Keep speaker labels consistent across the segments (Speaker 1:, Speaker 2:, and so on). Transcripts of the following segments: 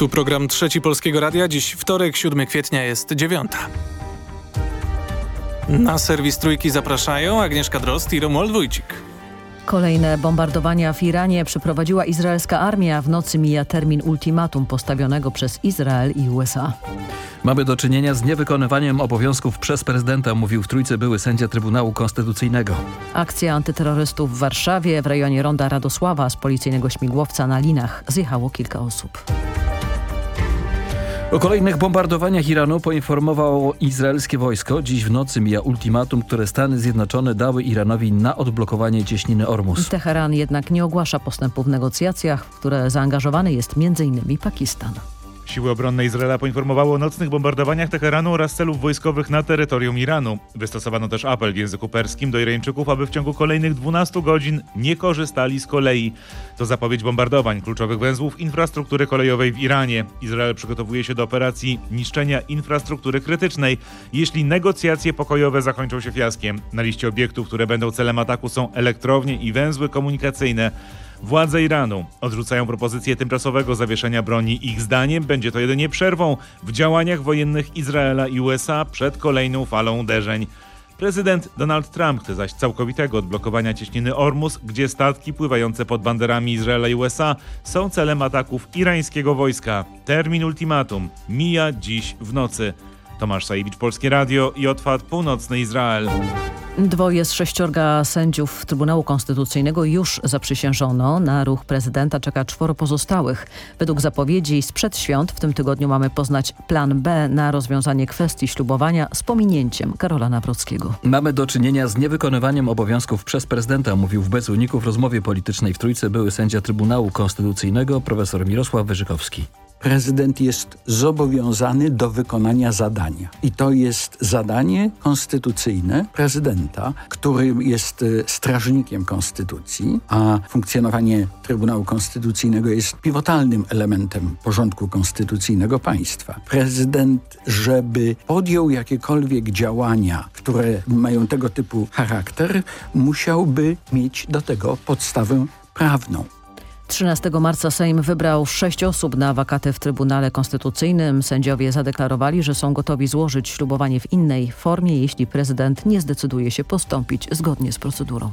Speaker 1: Tu program Trzeci Polskiego Radia. Dziś wtorek, 7 kwietnia jest dziewiąta. Na serwis Trójki zapraszają Agnieszka Drost i Romuald Wójcik.
Speaker 2: Kolejne bombardowania w Iranie przeprowadziła izraelska armia. W nocy mija termin ultimatum postawionego przez Izrael i USA.
Speaker 3: Mamy do czynienia z niewykonywaniem obowiązków przez prezydenta, mówił w Trójce były sędzia Trybunału Konstytucyjnego.
Speaker 2: Akcja antyterrorystów w Warszawie w rejonie Ronda Radosława z policyjnego śmigłowca na linach zjechało kilka osób.
Speaker 3: O kolejnych bombardowaniach Iranu poinformowało izraelskie wojsko. Dziś w nocy mija ultimatum, które Stany Zjednoczone dały Iranowi na odblokowanie cieśniny Ormus.
Speaker 2: Teheran jednak nie ogłasza postępu w negocjacjach, w które zaangażowany jest m.in. Pakistan.
Speaker 4: Siły obronne Izraela poinformowały o nocnych bombardowaniach Teheranu oraz celów wojskowych na terytorium Iranu. Wystosowano też apel w języku perskim do Irańczyków, aby w ciągu kolejnych 12 godzin nie korzystali z kolei. To zapowiedź bombardowań kluczowych węzłów infrastruktury kolejowej w Iranie. Izrael przygotowuje się do operacji niszczenia infrastruktury krytycznej, jeśli negocjacje pokojowe zakończą się fiaskiem. Na liście obiektów, które będą celem ataku są elektrownie i węzły komunikacyjne. Władze Iranu odrzucają propozycję tymczasowego zawieszenia broni. Ich zdaniem będzie to jedynie przerwą w działaniach wojennych Izraela i USA przed kolejną falą uderzeń. Prezydent Donald Trump chce zaś całkowitego odblokowania cieśniny Ormus, gdzie statki pływające pod banderami Izraela i USA są celem ataków irańskiego wojska. Termin ultimatum mija dziś w nocy. Tomasz Sajewicz, Polskie Radio i Otwad Północny Izrael.
Speaker 2: Dwoje z sześciorga sędziów Trybunału Konstytucyjnego już zaprzysiężono. Na ruch prezydenta czeka czworo pozostałych. Według zapowiedzi sprzed świąt w tym tygodniu mamy poznać plan B na rozwiązanie kwestii ślubowania z pominięciem Karola Nawrockiego.
Speaker 3: Mamy do czynienia z niewykonywaniem obowiązków przez prezydenta, mówił w Bez Uników w rozmowie politycznej w Trójce były sędzia Trybunału Konstytucyjnego profesor Mirosław Wyżykowski
Speaker 5: prezydent jest zobowiązany do wykonania zadania. I to jest zadanie konstytucyjne prezydenta, który jest y, strażnikiem konstytucji, a funkcjonowanie Trybunału Konstytucyjnego jest pivotalnym elementem porządku konstytucyjnego państwa. Prezydent, żeby podjął jakiekolwiek działania, które mają tego typu charakter, musiałby mieć do tego podstawę prawną.
Speaker 2: 13 marca Sejm wybrał sześć osób na wakaty w Trybunale Konstytucyjnym. Sędziowie zadeklarowali, że są gotowi złożyć ślubowanie w innej formie, jeśli prezydent nie zdecyduje się postąpić zgodnie z procedurą.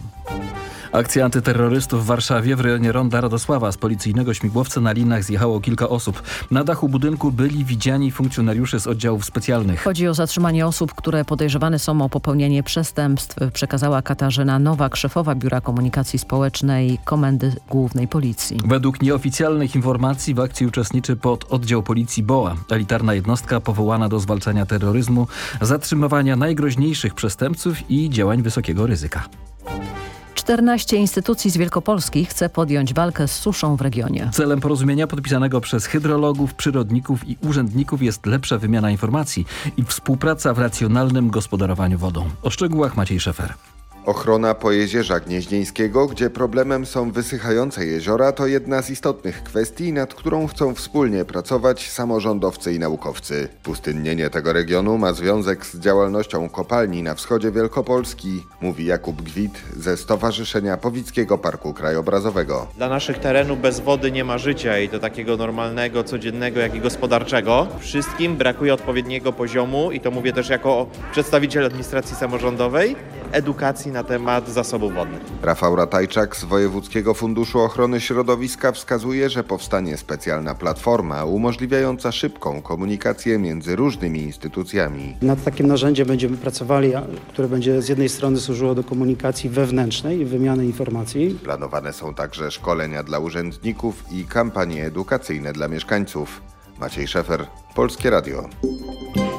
Speaker 3: Akcja antyterrorystów w Warszawie w rejonie Ronda Radosława z policyjnego śmigłowca na linach zjechało kilka osób. Na dachu budynku byli widziani funkcjonariusze z oddziałów specjalnych.
Speaker 2: Chodzi o zatrzymanie osób, które podejrzewane są o popełnienie przestępstw, przekazała Katarzyna Nowak, szefowa Biura Komunikacji Społecznej Komendy Głównej Policji.
Speaker 3: Według nieoficjalnych informacji w akcji uczestniczy pod oddział policji BOA, elitarna jednostka powołana do zwalczania terroryzmu, zatrzymywania najgroźniejszych przestępców i działań wysokiego ryzyka.
Speaker 2: 14 instytucji z Wielkopolski chce podjąć walkę z suszą w regionie.
Speaker 3: Celem porozumienia podpisanego przez hydrologów, przyrodników i urzędników jest lepsza wymiana informacji i współpraca w racjonalnym gospodarowaniu wodą. O szczegółach Maciej Szefer.
Speaker 6: Ochrona pojezierza gnieźnieńskiego, gdzie problemem są wysychające jeziora, to jedna z istotnych kwestii, nad którą chcą wspólnie pracować samorządowcy i naukowcy. Pustynnienie tego regionu ma związek z działalnością kopalni na wschodzie Wielkopolski, mówi Jakub Gwit ze Stowarzyszenia Powickiego Parku Krajobrazowego.
Speaker 7: Dla naszych terenów bez wody nie ma życia i to takiego normalnego, codziennego, jak i gospodarczego. Wszystkim brakuje odpowiedniego poziomu i to mówię też jako przedstawiciel administracji samorządowej, edukacji na temat zasobów wodnych.
Speaker 6: Rafał Ratajczak z Wojewódzkiego Funduszu Ochrony Środowiska wskazuje, że powstanie specjalna platforma umożliwiająca szybką komunikację między różnymi instytucjami.
Speaker 8: Nad takim narzędziem będziemy pracowali, które będzie z jednej strony służyło do komunikacji wewnętrznej i wymiany informacji.
Speaker 6: Planowane są także szkolenia dla urzędników i kampanie edukacyjne dla mieszkańców. Maciej Szefer, Polskie Radio.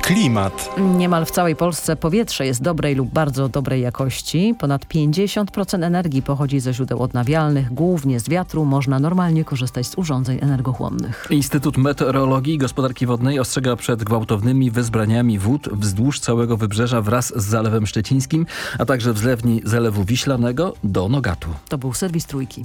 Speaker 2: Klimat. Niemal w całej Polsce powietrze jest dobrej lub bardzo dobrej jakości. Ponad 50% energii pochodzi ze źródeł odnawialnych, głównie z wiatru. Można normalnie korzystać z urządzeń energochłonnych.
Speaker 3: Instytut Meteorologii i Gospodarki Wodnej ostrzega przed gwałtownymi wezbraniami wód wzdłuż całego wybrzeża wraz z Zalewem Szczecińskim, a także wzlewni Zalewu Wiślanego do Nogatu.
Speaker 2: To był serwis Trójki.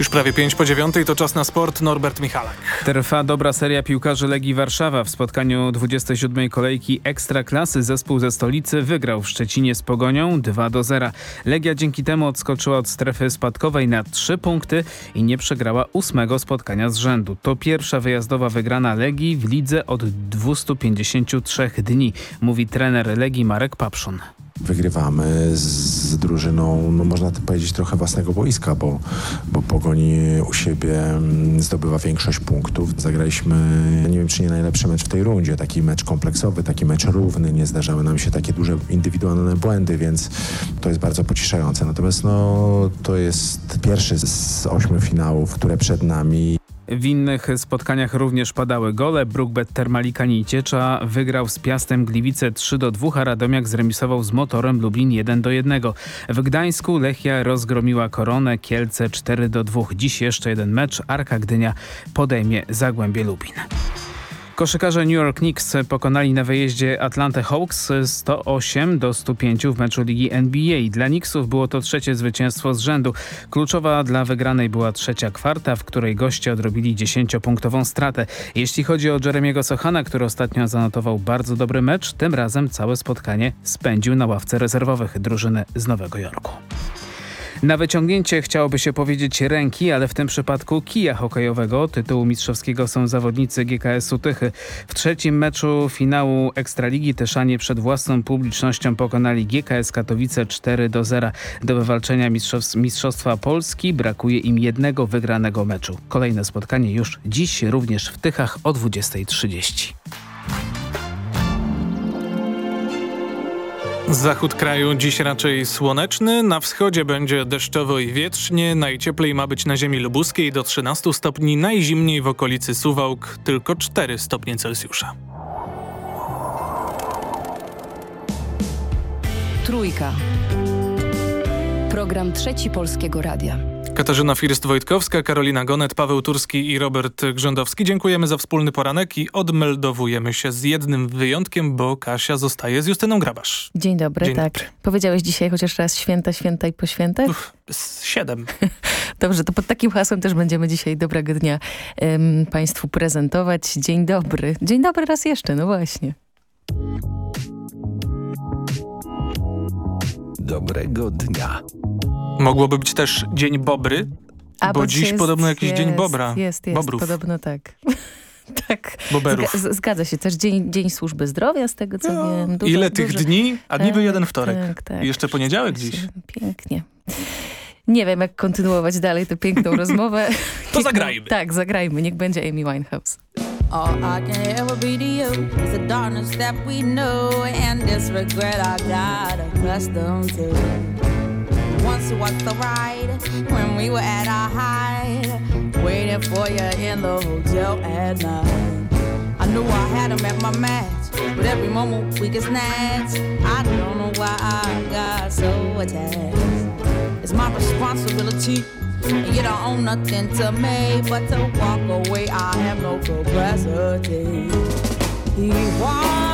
Speaker 1: Już prawie 5 po dziewiątej to czas na sport. Norbert Michalak.
Speaker 9: Trwa dobra seria piłkarzy Legii Warszawa. W spotkaniu 27. kolejki Ekstraklasy zespół ze stolicy wygrał w Szczecinie z Pogonią 2 do 0. Legia dzięki temu odskoczyła od strefy spadkowej na 3 punkty i nie przegrała ósmego spotkania z rzędu. To pierwsza wyjazdowa wygrana Legii w lidze od 253 dni, mówi trener Legii Marek Papszun.
Speaker 10: Wygrywamy z drużyną, no można powiedzieć, trochę własnego boiska, bo, bo Pogoni u siebie mm, zdobywa większość punktów. Zagraliśmy, nie wiem czy nie najlepszy mecz w tej rundzie, taki mecz kompleksowy, taki mecz równy, nie zdarzały nam się takie duże indywidualne błędy, więc to jest bardzo pocieszające. Natomiast no, to jest pierwszy z ośmiu finałów, które przed nami.
Speaker 9: W innych spotkaniach również padały gole. Brookbet Termalika Nicecza wygrał z Piastem Gliwice 3 do 2, a Radomiak zremisował z Motorem Lublin 1 do 1. W Gdańsku Lechia rozgromiła Koronę Kielce 4 do 2. Dziś jeszcze jeden mecz. Arka Gdynia podejmie Zagłębie Lubin. Koszykarze New York Knicks pokonali na wyjeździe Atlanta Hawks 108 do 105 w meczu ligi NBA. Dla Knicksów było to trzecie zwycięstwo z rzędu. Kluczowa dla wygranej była trzecia kwarta, w której goście odrobili 10-punktową stratę. Jeśli chodzi o Jeremiego Sochana, który ostatnio zanotował bardzo dobry mecz, tym razem całe spotkanie spędził na ławce rezerwowych drużyny z Nowego Jorku. Na wyciągnięcie chciałoby się powiedzieć ręki, ale w tym przypadku kija hokejowego tytułu mistrzowskiego są zawodnicy GKS-u Tychy. W trzecim meczu finału Ekstraligi Tyszanie przed własną publicznością pokonali GKS Katowice 4 do 0. Do wywalczenia mistrzostw Mistrzostwa Polski brakuje im jednego wygranego meczu. Kolejne spotkanie już dziś również w Tychach o 20.30.
Speaker 1: Zachód kraju dziś raczej słoneczny, na wschodzie będzie deszczowo i wietrznie, najcieplej ma być na ziemi lubuskiej do 13 stopni, najzimniej w okolicy Suwałk tylko 4 stopnie Celsjusza.
Speaker 11: Trójka. Program Trzeci Polskiego Radia.
Speaker 1: Katarzyna First-Wojtkowska, Karolina Gonet, Paweł Turski i Robert Grzędowski. Dziękujemy za wspólny poranek i odmeldowujemy się z jednym wyjątkiem, bo Kasia zostaje z Justyną Grabasz.
Speaker 12: Dzień dobry,
Speaker 1: Dzień
Speaker 12: tak.
Speaker 1: dobry.
Speaker 12: Powiedziałeś dzisiaj chociaż raz święta, święta i po świętach?
Speaker 1: Uff, siedem.
Speaker 12: Dobrze, to pod takim hasłem też będziemy dzisiaj dobrego dnia Państwu prezentować. Dzień dobry. Dzień dobry raz jeszcze, no właśnie.
Speaker 13: Dobrego dnia.
Speaker 1: Mogłoby być też Dzień Bobry,
Speaker 12: A,
Speaker 1: bo
Speaker 12: bo
Speaker 1: dziś
Speaker 12: jest-
Speaker 1: podobno jakiś Dzień
Speaker 12: jest,
Speaker 1: Bobra.
Speaker 12: Jest, jest,
Speaker 1: Bobrów.
Speaker 12: podobno tak. tak.
Speaker 1: Boberów.
Speaker 12: Zga- zgadza się. Też dzień, dzień Służby Zdrowia, z tego co
Speaker 1: No,
Speaker 12: wiem. Dużo,
Speaker 1: Ile tych
Speaker 12: dużo-
Speaker 1: dni? A niby
Speaker 12: Tak,
Speaker 1: jeden wtorek.
Speaker 12: Tak, tak.
Speaker 1: I jeszcze poniedziałek dziś.
Speaker 12: Pięknie. Nie wiem, jak kontynuować dalej tę piękną rozmowę.
Speaker 1: To
Speaker 12: Niech-
Speaker 1: zagrajmy.
Speaker 12: Tak, zagrajmy. Niech będzie Amy Winehouse.
Speaker 14: All I can ever be to you is the darkness that we know and this regret I got accustomed to. Once was the ride when we were at our height, waiting for you in the hotel at night. I knew I had him at my match, but every moment we get snatched. I don't know why I got so attached. It's my responsibility. And you don't own nothing to me but to walk away. I have no capacity. He walks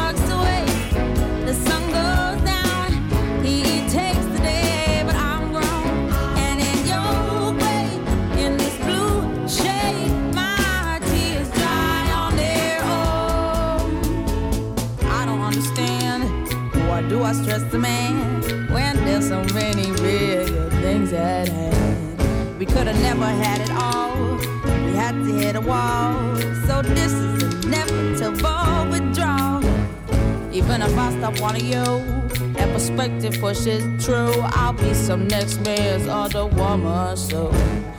Speaker 14: do I stress the man when there's so many bigger things at hand? We could have never had it all. We had to hit a wall. So this is inevitable withdrawal. Even if I stop wanting you and perspective pushes true, I'll be some next man's other woman. So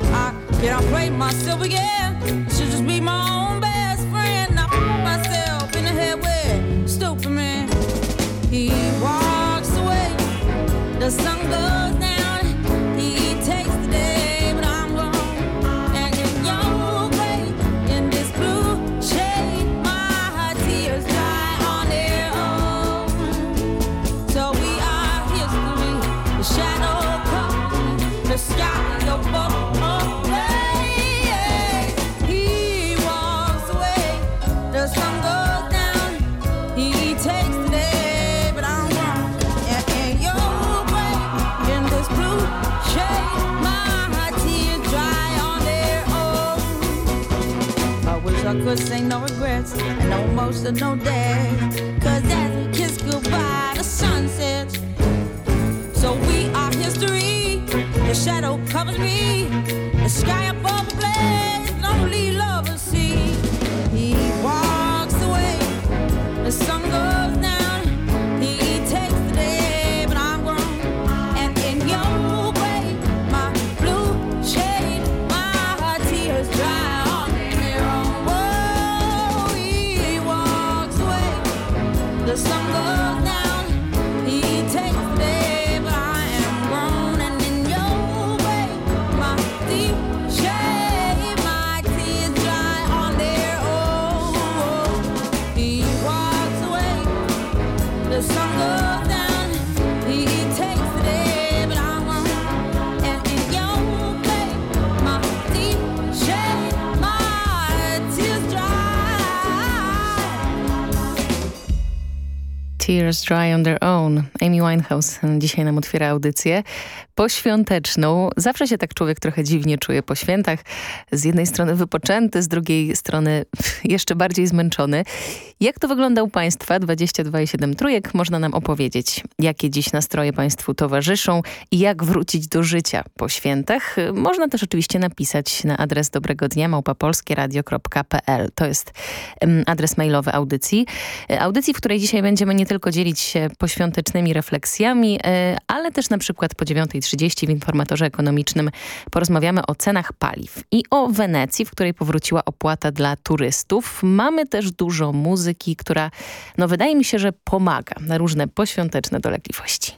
Speaker 14: I cannot play myself again. I should just be my own best friend. I put myself in the head with stupid man. He. The sun goes down. Could say no regrets and no most of no day. Cause as we kiss goodbye, the sun sets. So we are history. The shadow covers me. Tears Dry on Their Own.
Speaker 15: Amy Winehouse dzisiaj nam otwiera audycję poświąteczną. Zawsze się tak człowiek trochę dziwnie czuje po świętach. Z jednej strony wypoczęty, z drugiej strony jeszcze bardziej zmęczony. Jak to wygląda u Państwa? 22,7 trójek można nam opowiedzieć. Jakie dziś nastroje Państwu towarzyszą i jak wrócić do życia po świętach? Można też oczywiście napisać na adres dobrego dnia małpapolskieradio.pl. To jest adres mailowy audycji. E, Audycji, w której dzisiaj będziemy nie tylko dzielić się poświątecznymi refleksjami, e, ale też na przykład po 9.30 w Informatorze Ekonomicznym porozmawiamy o cenach paliw i o Wenecji, w której powróciła opłata dla turystów. Mamy też dużo muzyki, która no wydaje mi się, że pomaga na różne poświąteczne dolegliwości.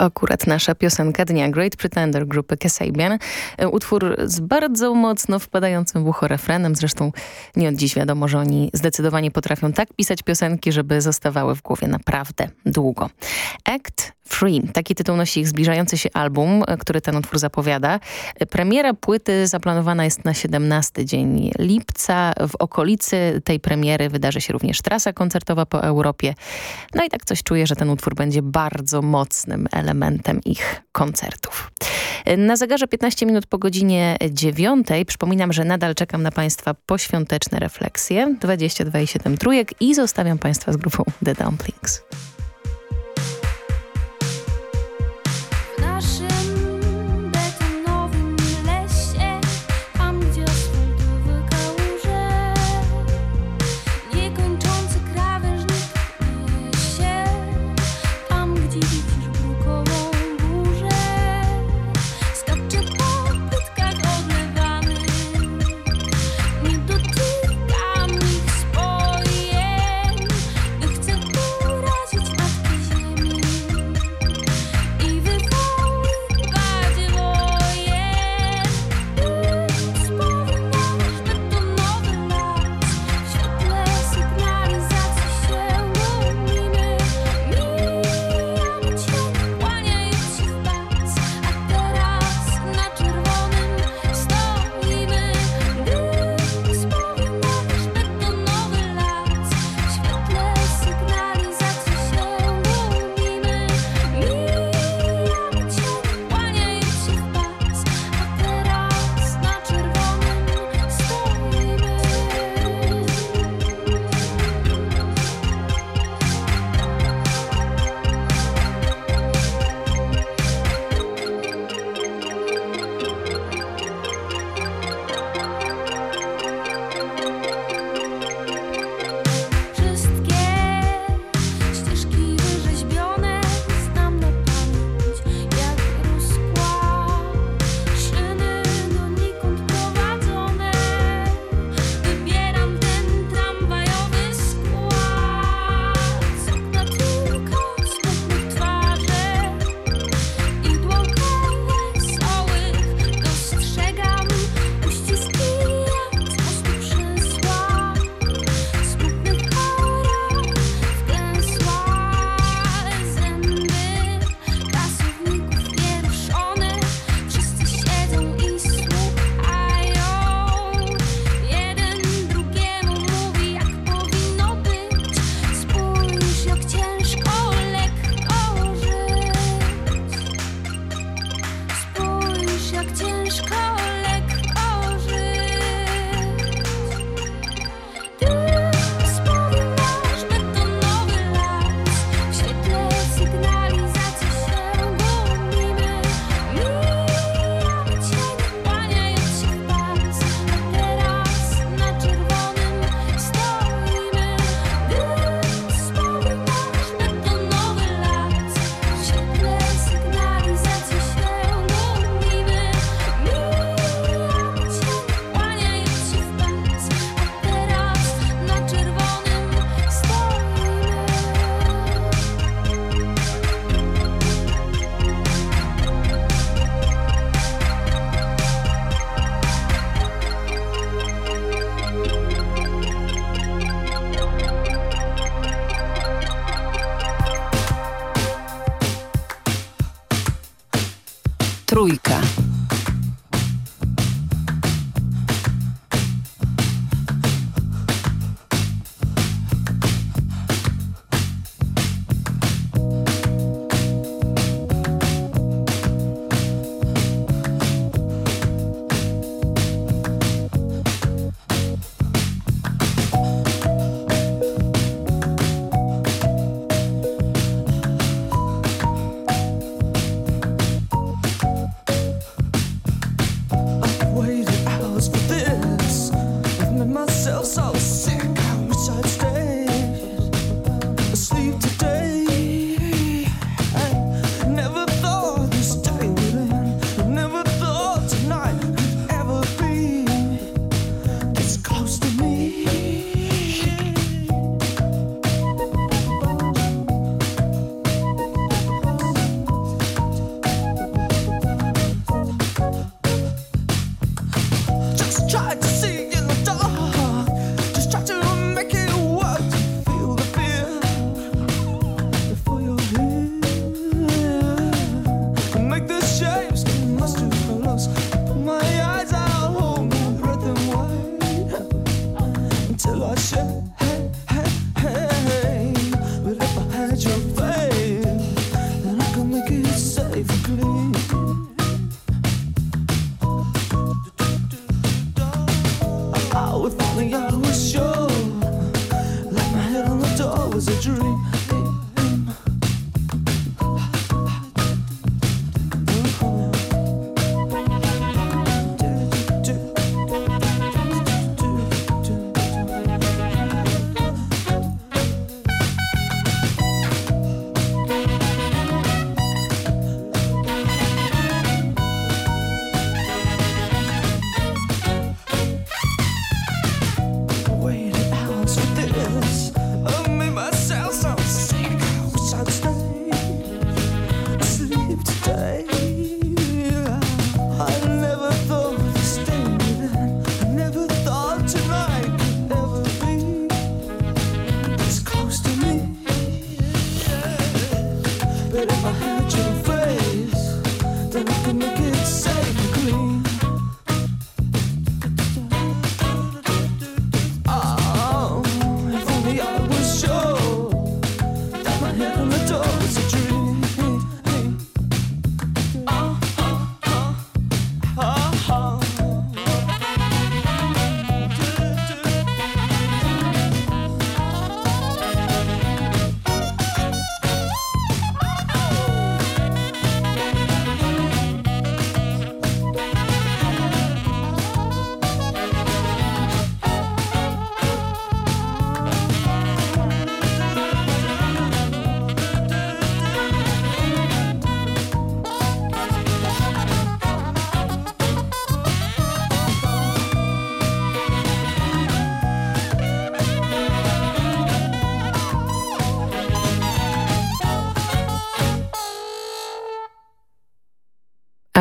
Speaker 15: Akurat nasza piosenka dnia Great Pretender grupy Kasabian. E, Utwór z bardzo mocno wpadającym w ucho refrenem. Zresztą nie od dziś wiadomo, że oni zdecydowanie potrafią tak pisać piosenki, żeby zostawały w głowie naprawdę długo. Act
Speaker 12: Free. Taki tytuł nosi ich zbliżający się album, e, który ten utwór zapowiada. E, Premiera płyty zaplanowana jest na 17 dzień lipca. W okolicy tej premiery wydarzy się również trasa koncertowa po Europie. No i tak coś czuję, że ten utwór będzie bardzo mocnym elementem ich koncertów. E, Na zegarze 15 minut po godzinie 9. Przypominam, że nadal czekam na Państwa poświąteczne refleksje. 22,7 trójek i zostawiam Państwa z grupą The Dumplings.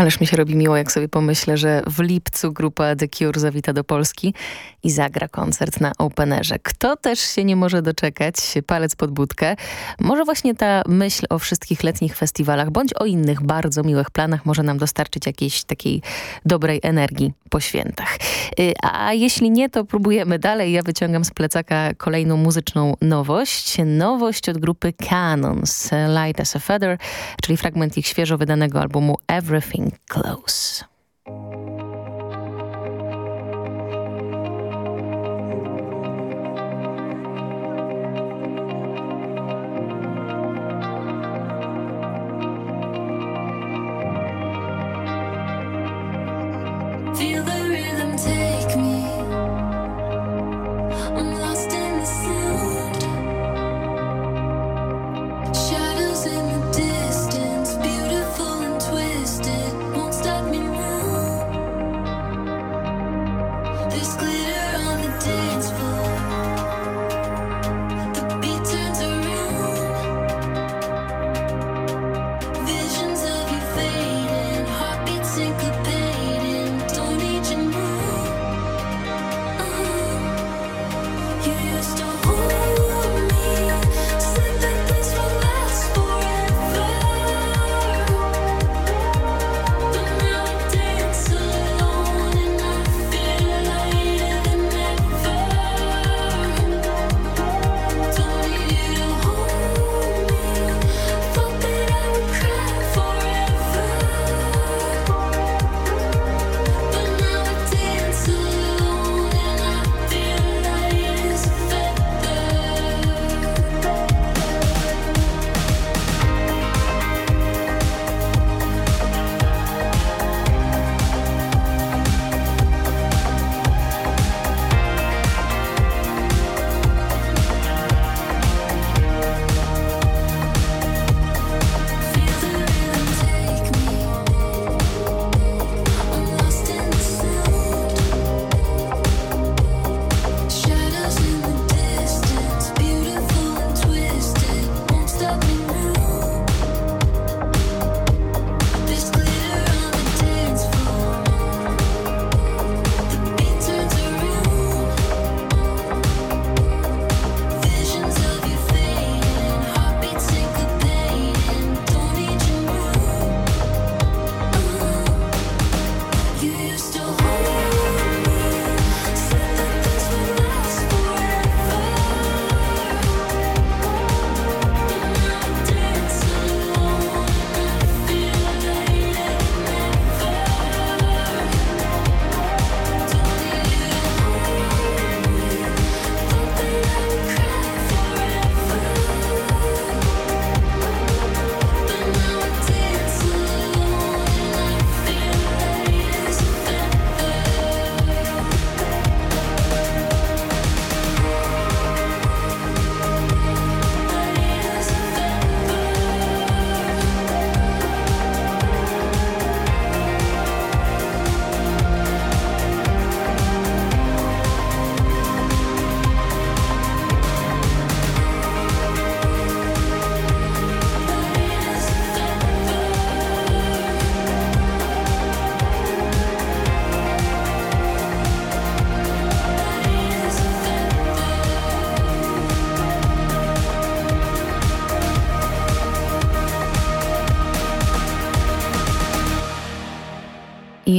Speaker 12: Ależ mi się robi miło, jak sobie pomyślę, że w lipcu grupa The Cure zawita do Polski i zagra koncert na Openerze. Kto też się nie może doczekać, palec pod budkę, może właśnie ta myśl o wszystkich letnich festiwalach, bądź o innych bardzo miłych planach może nam dostarczyć jakiejś takiej dobrej energii po świętach. Y, A jeśli nie, to próbujemy dalej. Ja wyciągam z plecaka kolejną muzyczną nowość. Nowość od grupy Canons, Light as a Feather, czyli fragment ich świeżo wydanego albumu Everything Close.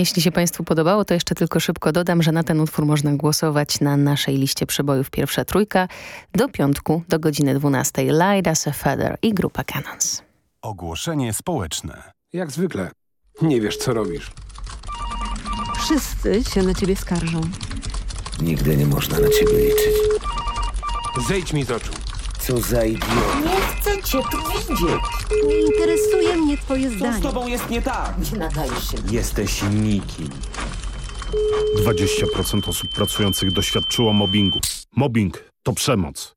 Speaker 12: Jeśli się Państwu podobało, to jeszcze tylko szybko dodam, że na ten utwór można głosować na naszej liście przebojów Pierwsza Trójka do piątku do godziny 12. Light as a Feather i grupa Canons.
Speaker 13: Ogłoszenie społeczne.
Speaker 16: Jak zwykle. Nie wiesz, co robisz.
Speaker 17: Wszyscy się na ciebie skarżą.
Speaker 16: Nigdy nie można na ciebie liczyć. Zejdź mi z oczu. Co za idiot.
Speaker 17: Nie chcę cię tu widzieć. Nie interesuje mnie twoje zdanie.
Speaker 16: jest nie tak?
Speaker 17: Nie nadajesz się.
Speaker 16: Jesteś nikim.
Speaker 18: 20% osób pracujących doświadczyło mobbingu. Mobbing to przemoc.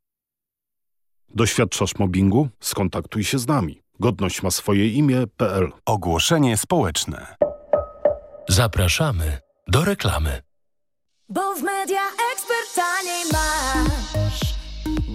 Speaker 18: Doświadczasz mobbingu? Skontaktuj się z nami. Godność ma swoje imię.pl
Speaker 13: Ogłoszenie społeczne.
Speaker 19: Zapraszamy do reklamy.
Speaker 20: Bo w media ekspert taniej masz.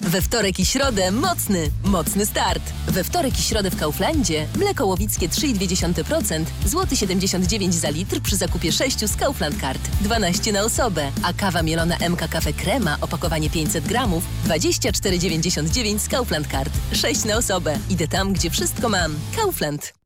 Speaker 21: We wtorek i środę mocny, mocny start. We wtorek i środę w Kauflandzie mleko łowickie 3,2%, złoty 79 za litr przy zakupie 6 z Kaufland Card, 12 na osobę, a kawa mielona MK Cafe Krema opakowanie 500 gramów 24,99 z Kaufland Card, 6 na osobę. Idę tam, gdzie wszystko mam. Kaufland.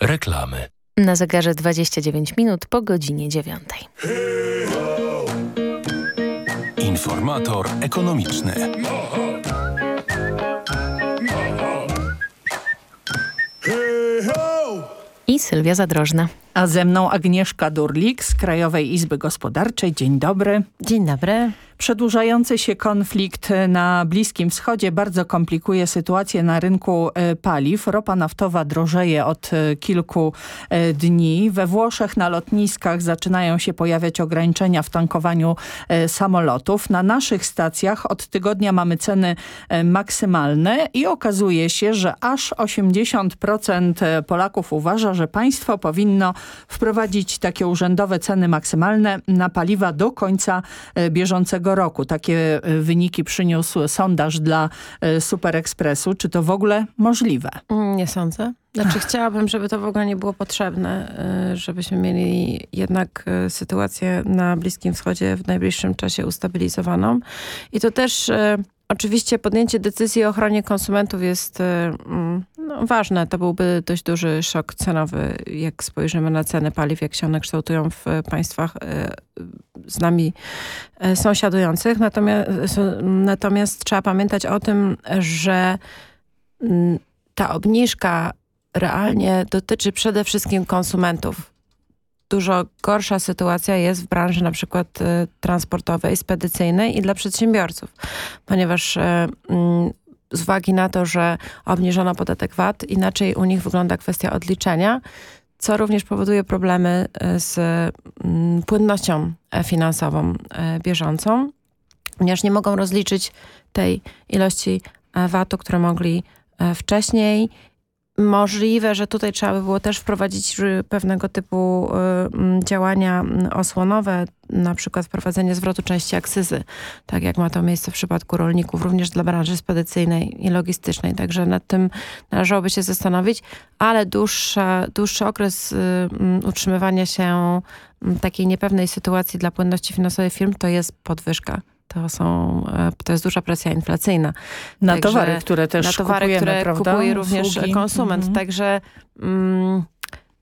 Speaker 19: reklamy.
Speaker 12: Na zegarze 29 minut po godzinie 9.
Speaker 13: Informator ekonomiczny.
Speaker 12: I Sylwia Zadrożna.
Speaker 22: A ze mną Agnieszka Durlik z Krajowej Izby Gospodarczej. Dzień dobry.
Speaker 23: Dzień dobry.
Speaker 22: Przedłużający się konflikt na Bliskim Wschodzie bardzo komplikuje sytuację na rynku e, paliw. Ropa naftowa drożeje od e, kilku e, dni. We Włoszech na lotniskach zaczynają się pojawiać ograniczenia w tankowaniu samolotów. Na naszych stacjach od tygodnia mamy ceny maksymalne i okazuje się, że aż 80% Polaków uważa, że państwo powinno wprowadzić takie urzędowe ceny maksymalne na paliwa do końca e, roku. Takie e, wyniki przyniósł sondaż dla e, Super Expressu. Czy to w ogóle możliwe?
Speaker 23: Mm, Nie sądzę. Znaczy chciałabym, żeby to w ogóle nie było potrzebne, y, żebyśmy mieli jednak sytuację na Bliskim Wschodzie w najbliższym czasie ustabilizowaną. I to też oczywiście podjęcie decyzji o ochronie konsumentów jest y, mm, no, ważne. To byłby dość duży szok cenowy, jak spojrzymy na ceny paliw, jak się one kształtują w y, państwach y, z nami sąsiadujących. Natomiast, natomiast trzeba pamiętać o tym, że mm, ta obniżka realnie dotyczy przede wszystkim konsumentów. Dużo gorsza sytuacja jest w branży na przykład y, transportowej, spedycyjnej i dla przedsiębiorców, ponieważ y, mm, z uwagi na to, że obniżono podatek VAT, inaczej u nich wygląda kwestia odliczenia. co również powoduje problemy e, z mm, płynnością e, finansową e, bieżącą, ponieważ nie mogą rozliczyć tej ilości e, VAT-u, które mogli wcześniej. Możliwe, że tutaj trzeba by było też wprowadzić y, pewnego typu y, działania osłonowe, na przykład wprowadzenie zwrotu części akcyzy, tak jak ma to miejsce w przypadku rolników, również dla branży spedycyjnej i logistycznej. Także nad tym należałoby się zastanowić, ale dłuższa, dłuższy okres y, utrzymywania się takiej niepewnej sytuacji dla płynności finansowej firm to jest podwyżka. To, są, e, to jest duża presja inflacyjna.
Speaker 22: Na
Speaker 23: Także
Speaker 22: towary, które też
Speaker 23: Na towary,
Speaker 22: kupujemy,
Speaker 23: które
Speaker 22: prawda?
Speaker 23: kupuje również
Speaker 22: Usługi.
Speaker 23: konsument.
Speaker 22: Mhm.
Speaker 23: Także mm,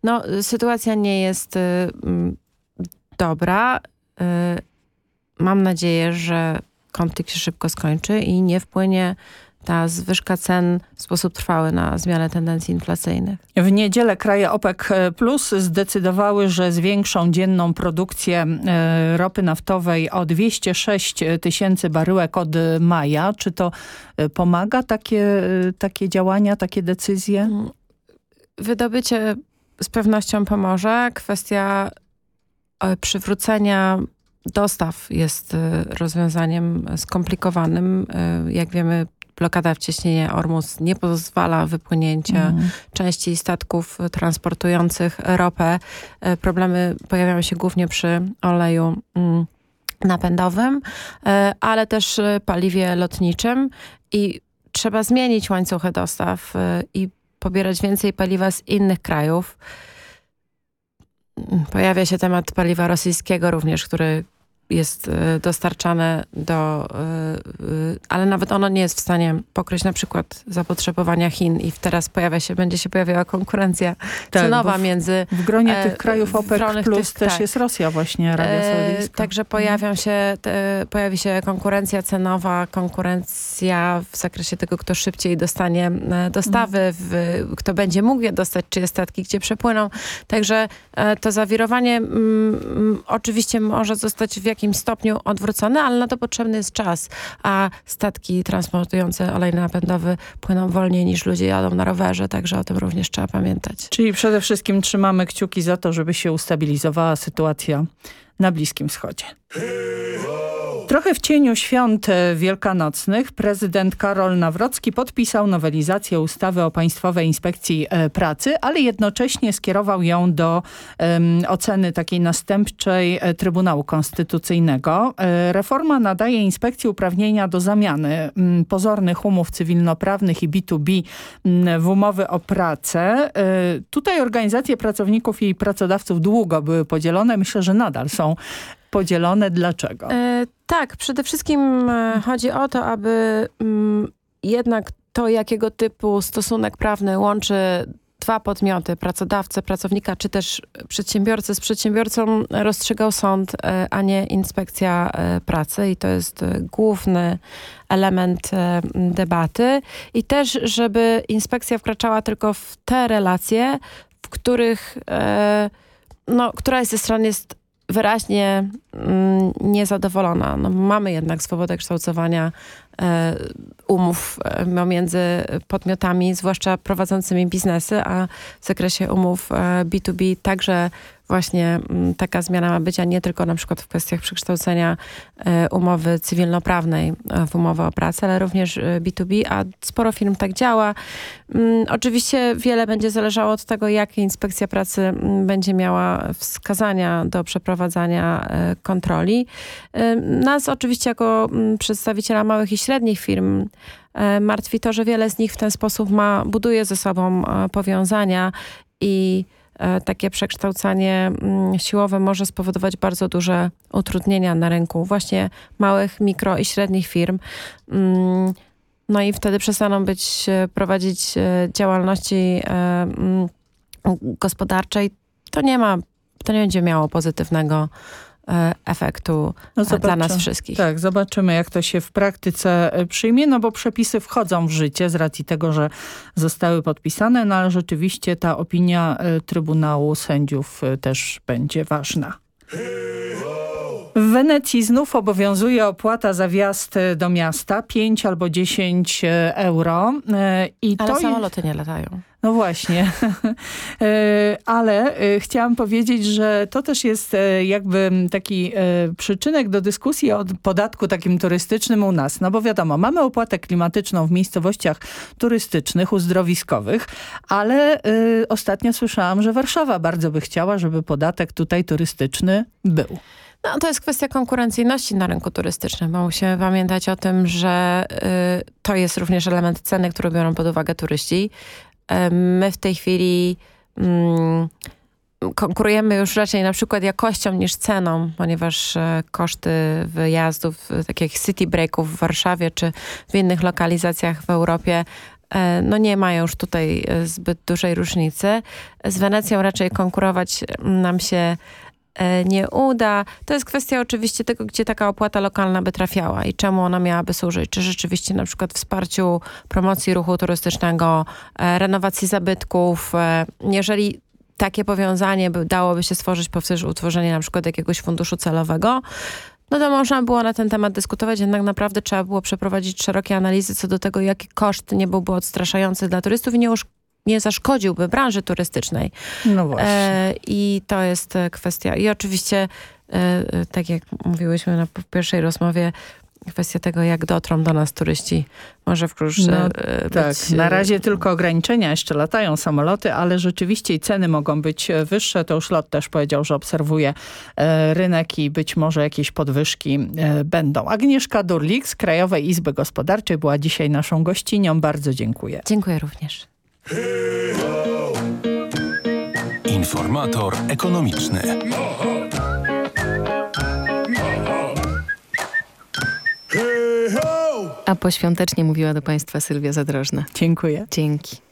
Speaker 23: no, sytuacja nie jest y, mm, dobra. Y, mam nadzieję, że konflikt się szybko skończy i nie wpłynie ta zwyżka cen w sposób trwały na zmianę tendencji inflacyjnych.
Speaker 22: W niedzielę kraje OPEC Plus zdecydowały, że zwiększą dzienną produkcję e, ropy naftowej o 206 tysięcy baryłek od maja. Czy to e, pomaga takie, e, takie działania, takie decyzje?
Speaker 23: Wydobycie z pewnością pomoże. Kwestia e, przywrócenia dostaw jest e, rozwiązaniem skomplikowanym. E, Jak wiemy, blokada w cieśninie Ormus nie pozwala wypłynięcia
Speaker 22: Mhm.
Speaker 23: części statków transportujących ropę. E, Problemy pojawiają się głównie przy oleju mm, napędowym, e, ale też e, paliwie lotniczym i trzeba zmienić łańcuchy dostaw i pobierać więcej paliwa z innych krajów. Mm, Pojawia się temat paliwa rosyjskiego również, który jest e, dostarczane do, e, e, ale nawet ono nie jest w stanie pokryć na przykład zapotrzebowania Chin i teraz pojawia się, będzie się pojawiała konkurencja
Speaker 22: Tak,
Speaker 23: cenowa
Speaker 22: w-
Speaker 23: między
Speaker 22: W gronie tych krajów OPEC Plus
Speaker 23: tych-
Speaker 22: też
Speaker 23: tak.
Speaker 22: jest Rosja właśnie, Arabia Saudyjska.
Speaker 23: Także pojawią się, te, pojawi się konkurencja cenowa, konkurencja w zakresie tego, kto szybciej dostanie dostawy, w, kto będzie mógł je dostać, czyje statki gdzie przepłyną. Także to zawirowanie mm, mm, oczywiście może zostać w jakimś stopniu odwrócone, ale na to potrzebny jest czas, a statki transportujące olej napędowy płyną wolniej niż ludzie jadą na rowerze, także o tym również trzeba pamiętać.
Speaker 22: Czyli przede wszystkim trzymamy kciuki za to, żeby się ustabilizowała sytuacja na Bliskim Wschodzie. Trochę w cieniu świąt e, wielkanocnych prezydent Karol Nawrocki podpisał nowelizację ustawy o Państwowej Inspekcji e, Pracy, ale jednocześnie skierował ją do em, oceny takiej następczej e, Trybunału Konstytucyjnego. Reforma nadaje inspekcji uprawnienia do zamiany mm, pozornych umów cywilnoprawnych i B2B mm, w umowy o pracę. Tutaj organizacje pracowników i pracodawców długo były podzielone. Myślę, że nadal są podzielone. Dlaczego?
Speaker 23: E, tak, przede wszystkim e, chodzi o to, aby mm, jednak to, jakiego typu stosunek prawny łączy dwa podmioty, pracodawcę, pracownika, czy też przedsiębiorcę z przedsiębiorcą, rozstrzygał sąd, e, a nie inspekcja e, pracy. I to jest główny element m, debaty. I też, żeby inspekcja wkraczała tylko w te relacje, w których, no, któraś ze stron jest wyraźnie mm, niezadowolona. No, mamy jednak swobodę kształtowania e, umów e, pomiędzy podmiotami, zwłaszcza prowadzącymi biznesy, a w zakresie umów e, B2B także właśnie mm, taka zmiana ma być, a nie tylko na przykład w kwestiach przekształcenia e, umowy cywilnoprawnej e, w umowę o pracę, ale również e, B2B, a sporo firm tak działa. Mm, Oczywiście wiele będzie zależało od tego, jakie inspekcja pracy mm, będzie miała wskazania do przeprowadzania e, kontroli. E, Nas oczywiście jako przedstawiciela małych i średnich firm e, martwi to, że wiele z nich w ten sposób ma, buduje ze sobą e, powiązania i e, takie przekształcanie mm, siłowe może spowodować bardzo duże utrudnienia na rynku właśnie małych, mikro i średnich firm. Mm, No i wtedy przestaną być, e, prowadzić e, działalności e, mm, gospodarczej. To nie ma, to nie będzie miało pozytywnego e, efektu e, dla nas wszystkich.
Speaker 22: Tak, zobaczymy jak to się w praktyce e, przyjmie, no bo przepisy wchodzą w życie z racji tego, że zostały podpisane, no ale rzeczywiście ta opinia e, Trybunału Sędziów e, też będzie ważna. W Wenecji znów obowiązuje opłata za wjazd e, do miasta 5 albo 10 e, euro. E, I
Speaker 23: Ale
Speaker 22: to
Speaker 23: samoloty nie latają.
Speaker 22: No właśnie, E, ale e, chciałam powiedzieć, że to też jest e, jakby taki przyczynek do dyskusji o podatku takim turystycznym u nas. No bo wiadomo, mamy opłatę klimatyczną w miejscowościach turystycznych, uzdrowiskowych, ale ostatnio słyszałam, że Warszawa bardzo by chciała, żeby podatek tutaj turystyczny był.
Speaker 23: No, to jest kwestia konkurencyjności na rynku turystycznym, bo musimy pamiętać o tym, że y, to jest również element ceny, który biorą pod uwagę turyści. My w tej chwili mm, konkurujemy już raczej na przykład jakością niż ceną, ponieważ e, koszty wyjazdów, e, tak jak city breaków w Warszawie czy w innych lokalizacjach w Europie e, no nie mają już tutaj zbyt dużej różnicy. Z Wenecją raczej konkurować nam się nie uda. To jest kwestia oczywiście tego, gdzie taka opłata lokalna by trafiała i czemu ona miałaby służyć. Czy rzeczywiście na przykład wsparciu promocji ruchu turystycznego, e, renowacji zabytków. E, jeżeli takie powiązanie by, dałoby się stworzyć poprzez utworzenie na przykład jakiegoś funduszu celowego, no to można było na ten temat dyskutować, jednak naprawdę trzeba było przeprowadzić szerokie analizy co do tego, jaki koszt nie byłby odstraszający dla turystów i nie, nie zaszkodziłby branży turystycznej.
Speaker 22: No właśnie.
Speaker 23: E, I to jest e, kwestia. I oczywiście, e, e, tak jak mówiłyśmy na pierwszej rozmowie, kwestia tego, jak dotrą do nas turyści, może wkrótce
Speaker 22: No,
Speaker 23: e,
Speaker 22: tak,
Speaker 23: być...
Speaker 22: na razie tylko ograniczenia, jeszcze latają samoloty, ale rzeczywiście i ceny mogą być wyższe. To już LOT też powiedział, że obserwuje rynek i być może jakieś podwyżki będą. Agnieszka Durlik z Krajowej Izby Gospodarczej była dzisiaj naszą gościnią. Bardzo dziękuję.
Speaker 23: Dziękuję również.
Speaker 19: Informator ekonomiczny.
Speaker 24: A poświątecznie mówiła do Państwa Sylwia Zadrożna.
Speaker 22: Dziękuję.
Speaker 24: Dzięki.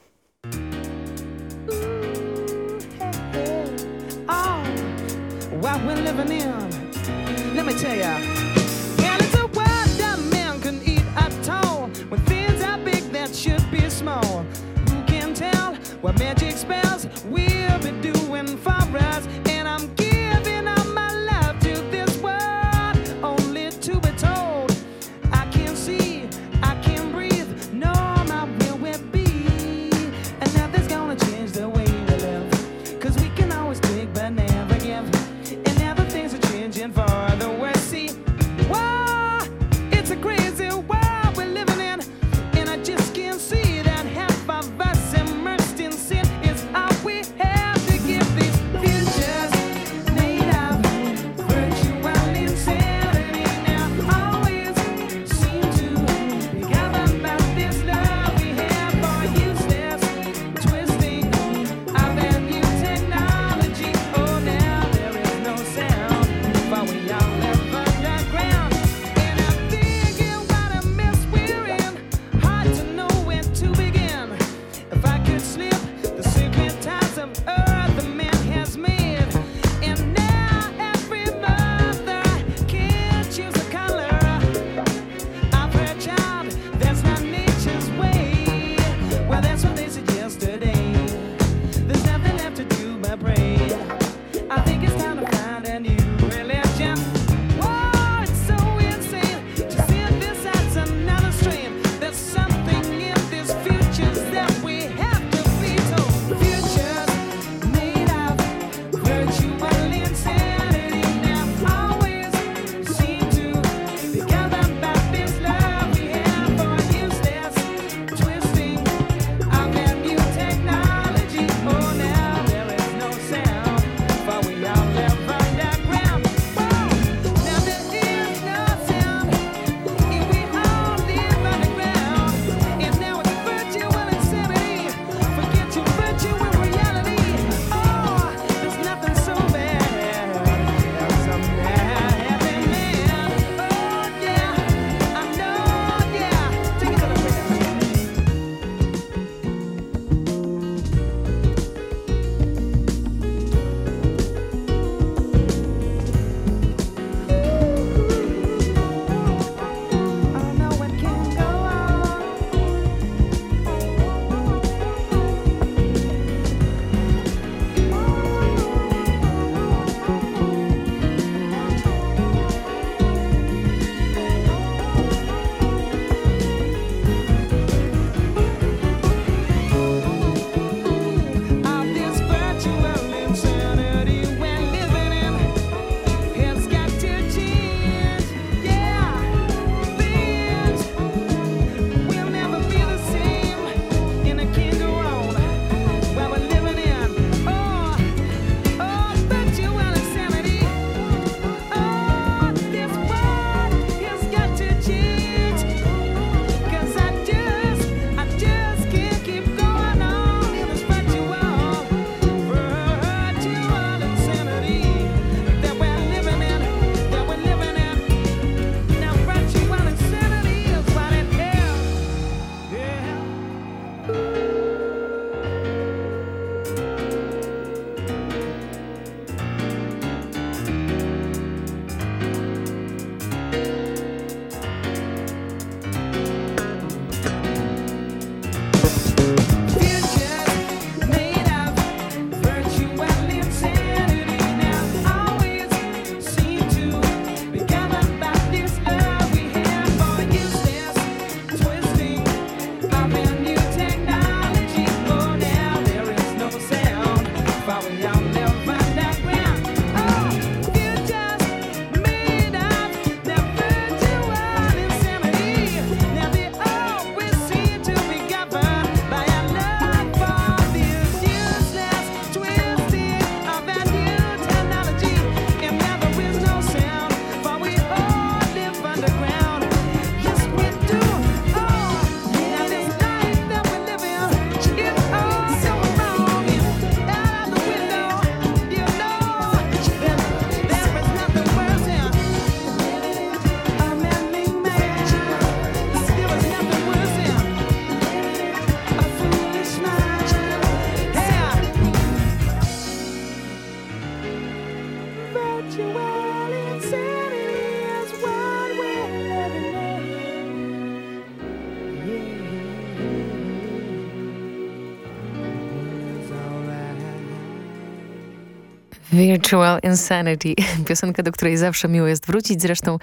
Speaker 25: Virtual Insanity, piosenka, do której zawsze miło jest wrócić. Zresztą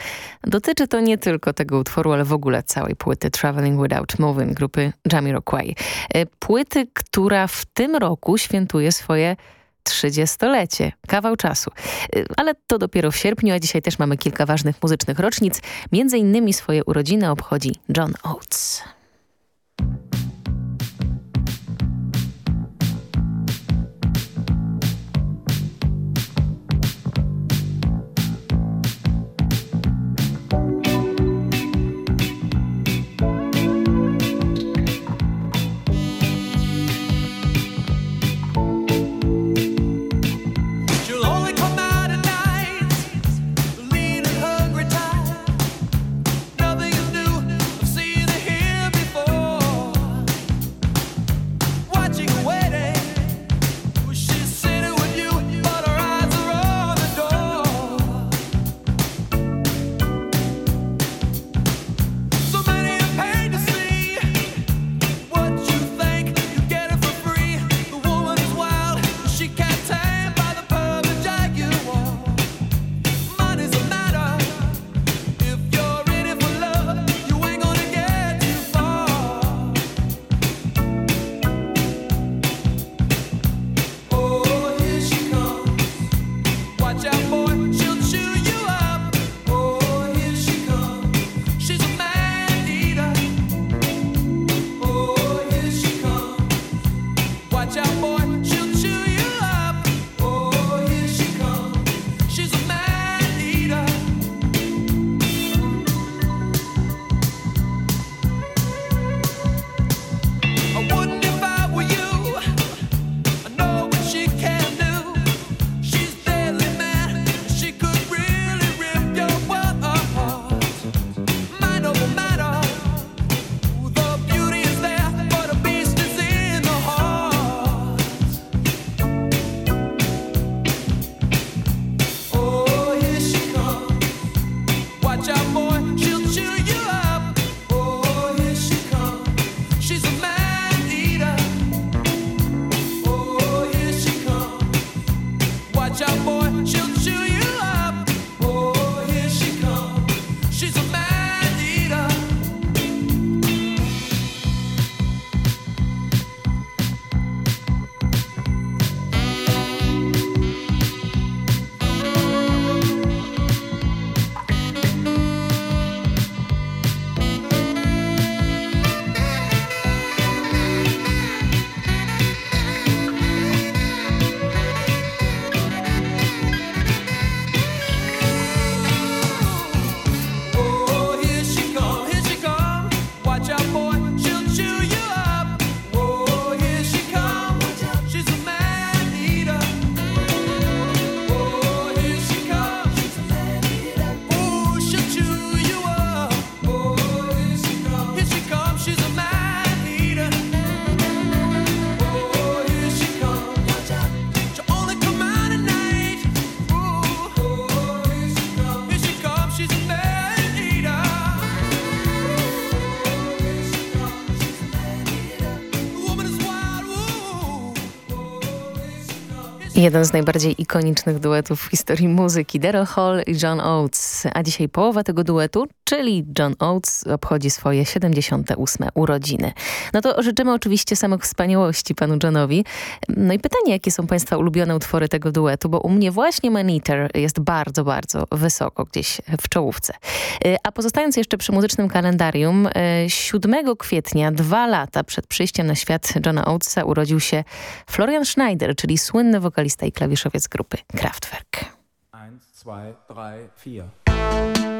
Speaker 25: dotyczy to nie tylko tego utworu, ale w ogóle całej płyty Traveling Without Moving grupy Jamiroquai. E, Płyty, która w tym roku świętuje swoje 30-lecie. Kawał czasu. E, Ale to dopiero w sierpniu, a dzisiaj też mamy kilka ważnych muzycznych rocznic. Między innymi swoje urodziny obchodzi John Oates. Jeden z najbardziej ikonicznych duetów w historii muzyki, Daryl Hall i John Oates. A dzisiaj połowa tego duetu, czyli John Oates obchodzi swoje 78 urodziny. No to życzymy oczywiście samych wspaniałości panu Johnowi. No i pytanie, jakie są państwa ulubione utwory tego duetu, bo u mnie właśnie Maneater jest bardzo, bardzo wysoko gdzieś w czołówce. E, a pozostając jeszcze przy muzycznym kalendarium, e, 7 kwietnia, dwa lata przed przyjściem na świat Johna Oatesa urodził się Florian Schneider, czyli słynny wokalista i klawiszowiec grupy Kraftwerk.
Speaker 26: 1, 2, 3,
Speaker 27: 4.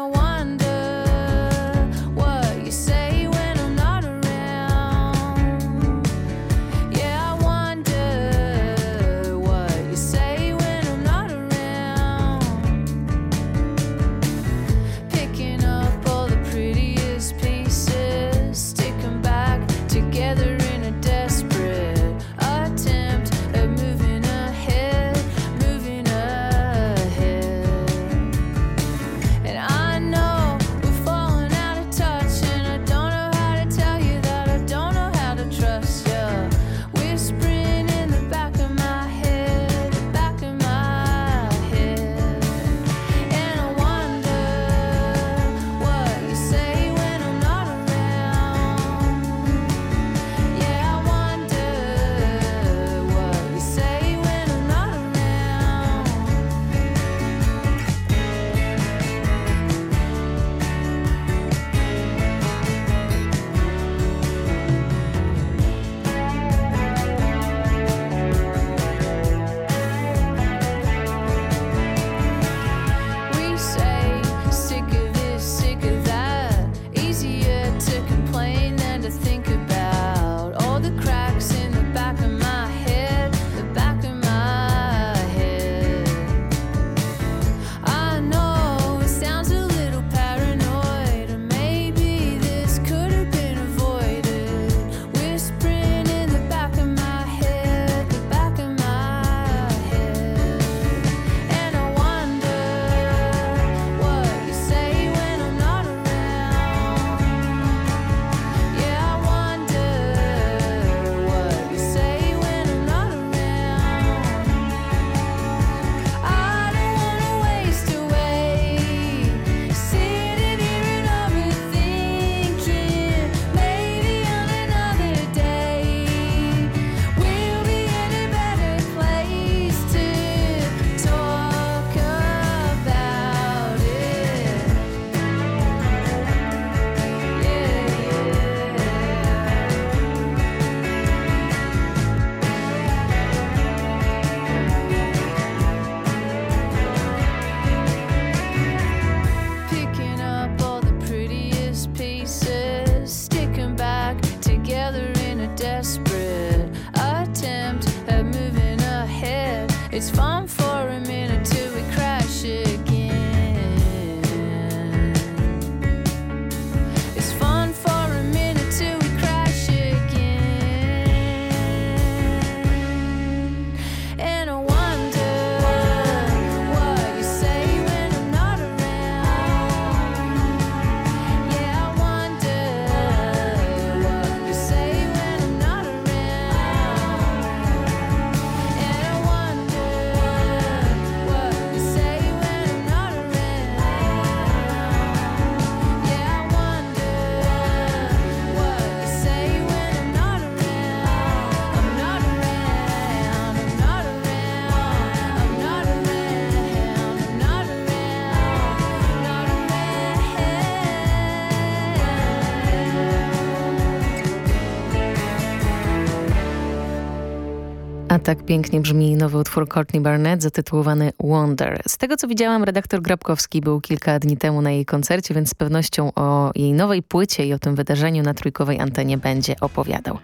Speaker 12: Tak pięknie brzmi nowy utwór Courtney Barnett zatytułowany Wonder. Z tego co widziałam, redaktor Grabkowski był kilka dni temu na jej koncercie, więc z pewnością o jej nowej płycie i o tym wydarzeniu na trójkowej antenie będzie opowiadał.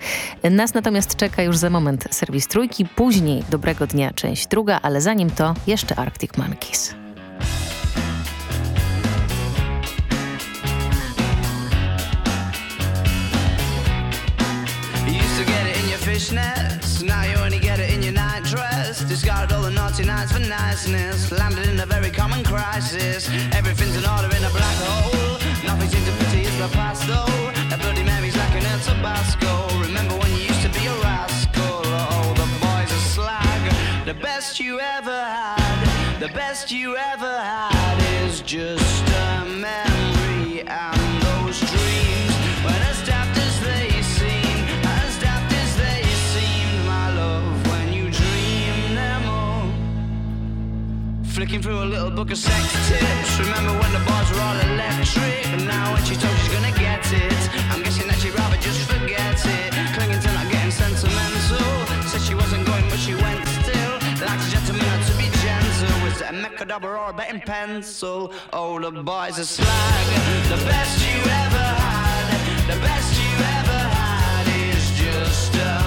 Speaker 12: Nas natomiast czeka już za moment serwis trójki, później Dobrego Dnia część druga, ale zanim to jeszcze Arctic Monkeys.
Speaker 28: You Discarded all the naughty nights for niceness, landed in a very common crisis. Everything's in order in a black hole. Nothing seems to pity is the past though. That bloody memory's like an El Tabasco. Remember when you used to be a rascal? Oh, the boys are slag. The best you ever had, the best you ever had is just Flicking through a little book of sex tips. Remember when the bars were all electric? But now when she told she's gonna get it, I'm guessing that she'd rather just forget it. Clinging to not getting sentimental. Said she wasn't going, but she went still. Like a gentleman, to be gentle. Was it a rubber or a betting pencil. Oh, the boys are slag. The best you ever had, the best you ever had is just a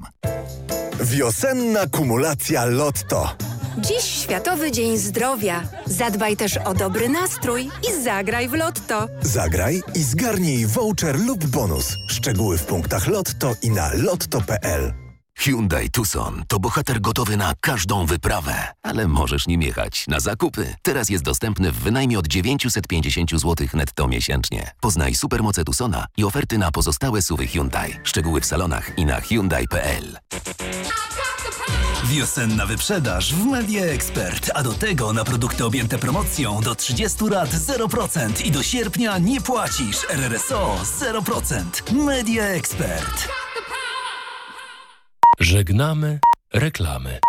Speaker 16: Wiosenna kumulacja Lotto.
Speaker 29: Dziś Światowy Dzień Zdrowia. Zadbaj też o dobry nastrój i zagraj w Lotto.
Speaker 16: Zagraj i zgarnij voucher lub bonus. Szczegóły w punktach Lotto i na lotto.pl.
Speaker 30: Hyundai Tucson to bohater gotowy na każdą wyprawę, ale możesz nim jechać na zakupy. Teraz jest dostępny w wynajmie od 950 zł netto miesięcznie. Poznaj supermoce Tucsona i oferty na pozostałe suwy Hyundai. Szczegóły w salonach i na hyundai.pl.
Speaker 19: Wiosenna wyprzedaż w Media Expert, a do tego na produkty objęte promocją do 30 lat 0% i do sierpnia nie płacisz RRSO 0%. Media Expert.
Speaker 31: Żegnamy reklamy.